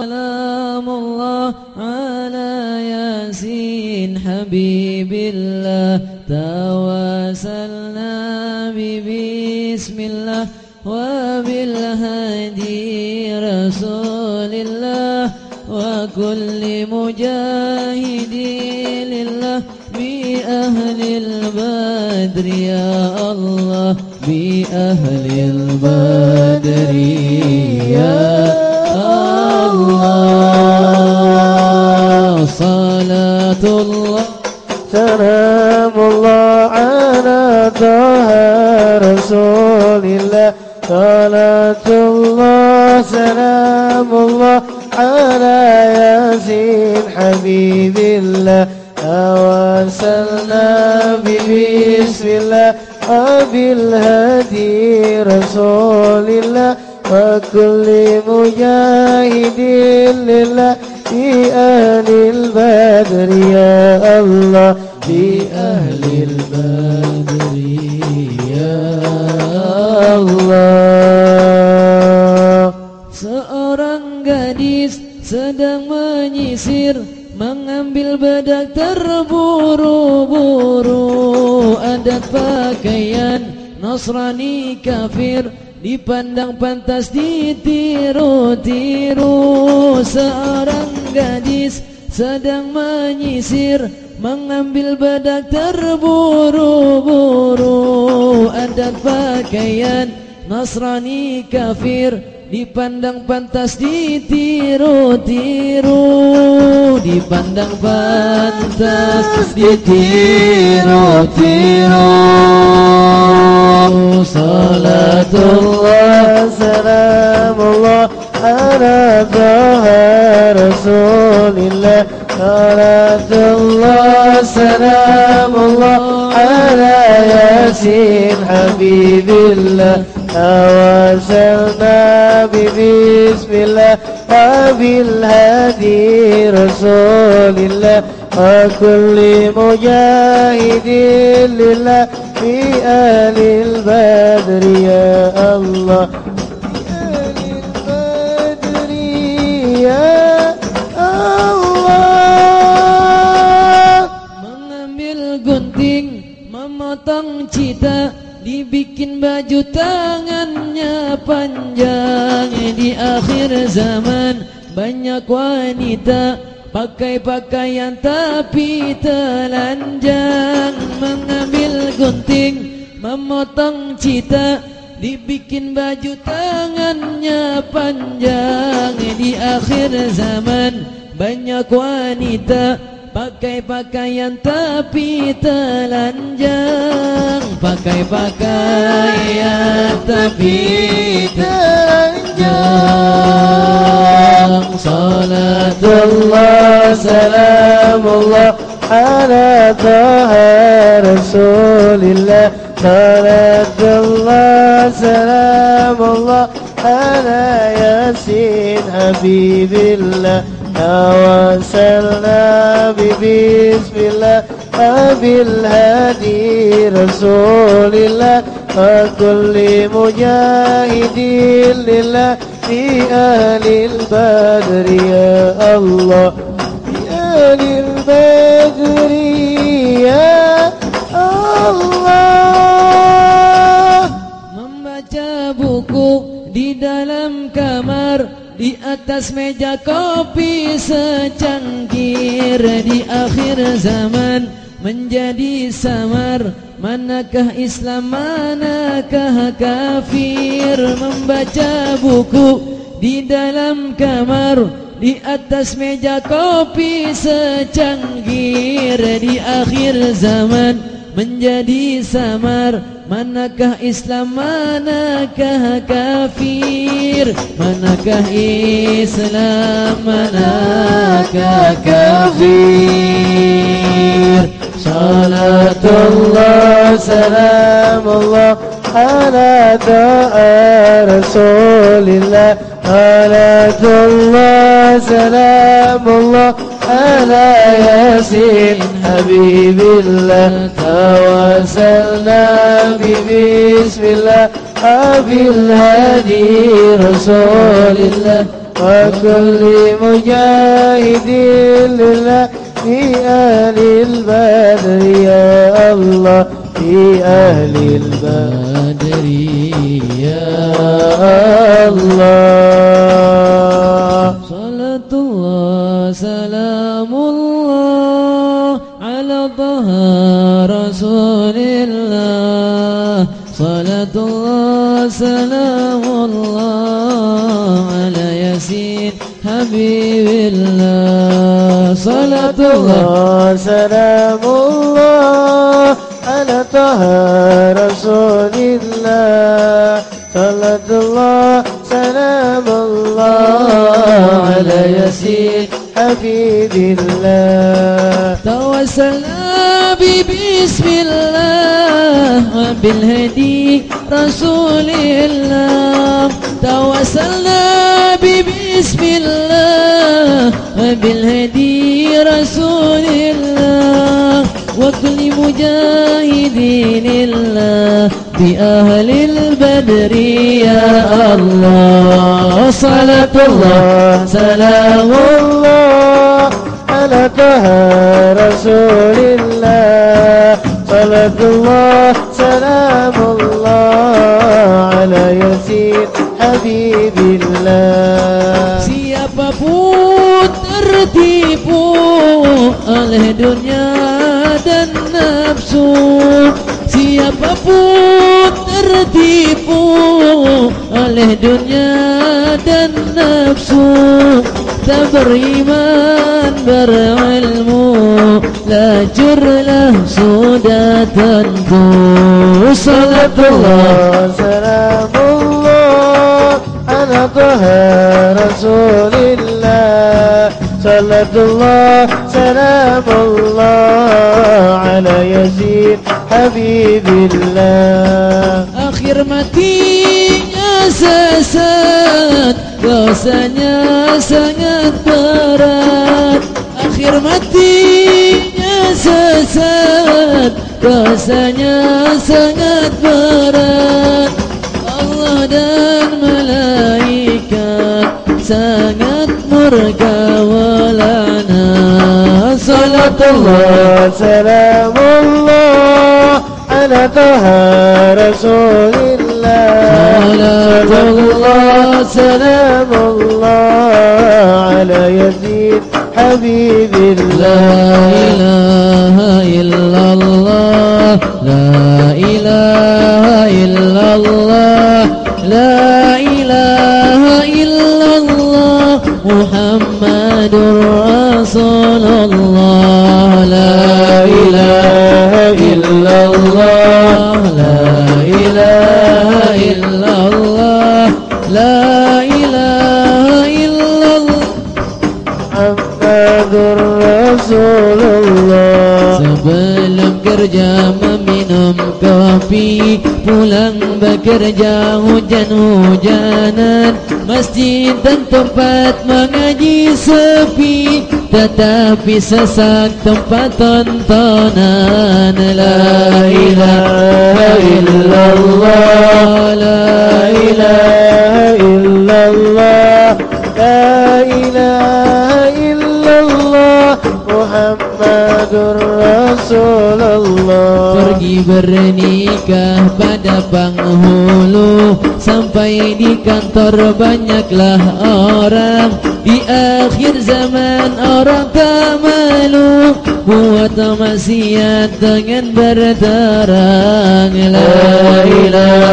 سلام الله على ياسين حبيب الله. توسلنا بسم الله وبالهدي رسول الله. وكل مجاهد لله بأهل البدر يا الله. بأهل البدر يا الله. سلام الله على طه رسول الله. صلاة الله سلام الله على ياسين حبيب الله. توسلنا بسم الله وبالهدي رسول الله. وكل مجاهد لله. في أهل البدر يا الله في أهل البدر يا الله Seorang gadis sedang menyisir Mengambil bedak terburu-buru Adat pakaian Nasrani kafir Dipandang pantas ditiru-tiru Seorang gadis sedang menyisir Mengambil bedak terburu-buru. Adat pakaian Nasrani kafir Dipandang pantas ditiru-tiru. Dipandang pantas ditiru-tiru. Salatullah Salamullah Ala لله. صلاة الله سلام الله على ياسين حبيب الله. تواصلنا ببسم الله وبالهدي رسول الله. وكل مجاهد لله في آل البدر يا Dibikin baju tangannya panjang. Di akhir zaman Banyak wanita Pakai pakaian tapi telanjang. Mengambil gunting Memotong cita Dibikin baju tangannya panjang. Di akhir zaman Banyak wanita Pakai pakaian tapi telanjang Pakai pakaian tapi telanjang Salatullah Salamullah Ala Taha Rasulillah Salatullah Salamullah Ala Yasin Habibillah توسلنا ببسم الله وبالهدي رسول الله وكل مجاهد لله في أهل البدر يا الله في أهل البدر يا الله Membaca buku di dalam kamar Di atas meja kopi secangkir di akhir zaman menjadi samar. Manakah Islam, manakah kafir? Membaca buku di dalam kamar Di atas meja kopi secangkir. Di akhir zaman menjadi samar Manakah Islam, manakah kafir Manakah Islam, manakah kafir Salatullah, salamullah على دعاء رسول الله. على الله سلام الله على ياسين حبيب الله. توسلنا ببسم الله. وبالهدي رسول الله. وكل مجاهد لله في آل البدر يا الله. أهل البدر بدر يا الله. صلاة الله سلام الله على طه رسول الله. صلاة الله سلام الله على ياسين حبيب الله. صلاة الله سلام الله طه رسول الله صلاة الله سلام الله على ياسين حبيب الله. توسلنا ببسم الله وبالهدي رسول الله. توسلنا وكل مجاهدين الله بأهل البدر يا الله. صلاة الله سلام الله على طه رسول الله. صلاة الله سلام الله على ياسين حبيب الله. Siapapun tertipu oleh dunia apapun tertipu oleh dunia dan nafsu tak beriman berilmu. Lajurlah sudah tentu. Salatullah. Salamullah Ala taha rasulillah. Salatullah salamullah ala yazid سلام الله على يزيد حبيب الله Akhir matinya sesat Dosanya sangat berat Akhir matinya sesat Dosanya sangat berat Allah dan malaikat Sangat murka walana Salatullah سلام الله طه رسول الله صلاة الله سلام الله على يزيد حبيب لا الله إله إلا الله. لا kopi Pulang bekerja hujan-hujanan. Masjid dan tempat mengaji sepi. Tetapi sesak tempat tontonan. La ilaha illallah. La ilaha Rasulullah. Pergi bernikah pada penghulu. Sampai di kantor banyaklah orang. Di akhir zaman orang tak malu Buat maksiat dengan berterang La ilaha